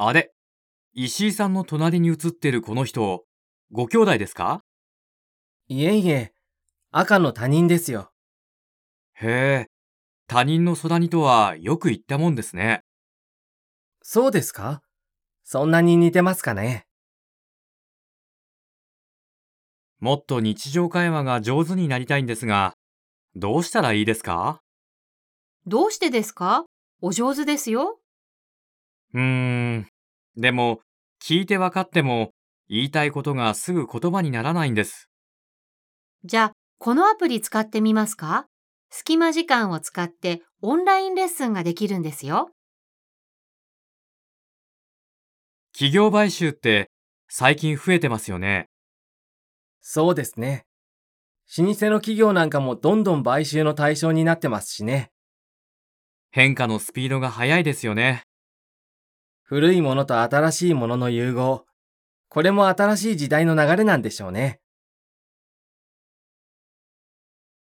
あれ石井さんの隣に写ってるこの人、ご兄弟ですか？いえいえ、赤の他人ですよ。へえ、他人の空にとはよく言ったもんですね。そうですか？そんなに似てますかね？もっと日常会話が上手になりたいんですが、どうしたらいいですか？どうしてですか？お上手ですよ。うーん。でも、聞いて分かっても、言いたいことがすぐ言葉にならないんです。じゃあ、このアプリ使ってみますか？隙間時間を使ってオンラインレッスンができるんですよ。企業買収って最近増えてますよね。そうですね。老舗の企業なんかもどんどん買収の対象になってますしね。変化のスピードが速いですよね。古いものと新しいものの融合。これも新しい時代の流れなんでしょうね。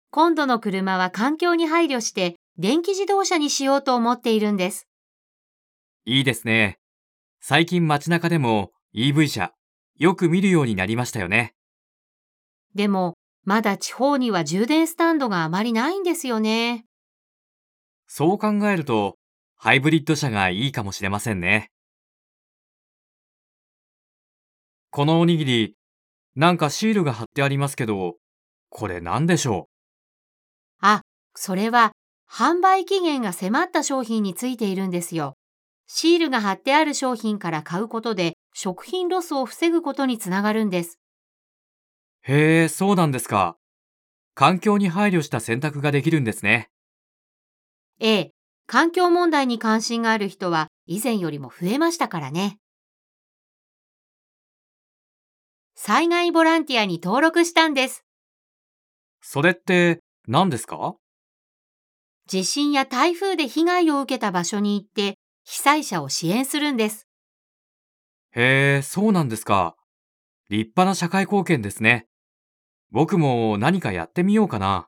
今度の車は環境に配慮して電気自動車にしようと思っているんです。いいですね。最近街中でも EV 車、よく見るようになりましたよね。でも、まだ地方には充電スタンドがあまりないんですよね。そう考えると、ハイブリッド車がいいかもしれませんね。このおにぎり、なんかシールが貼ってありますけど、これ何でしょあ、それは販売期限が迫った商品についているんですよ。シールが貼ってある商品から買うことで食品ロスを防ぐことにつながるんです。うへえ、そうなんですか。環境に配慮した選択ができるんですね。ええ、環境問題に関心がある人は以前よりも増えましたからね。災害ボランティアに登録したんです。それって何ですか？地震や台風で被害を受けた場所に行って被災者を支援するんです。へえ、そうなんですか。立派な社会貢献ですね。僕も何かやってみようかな。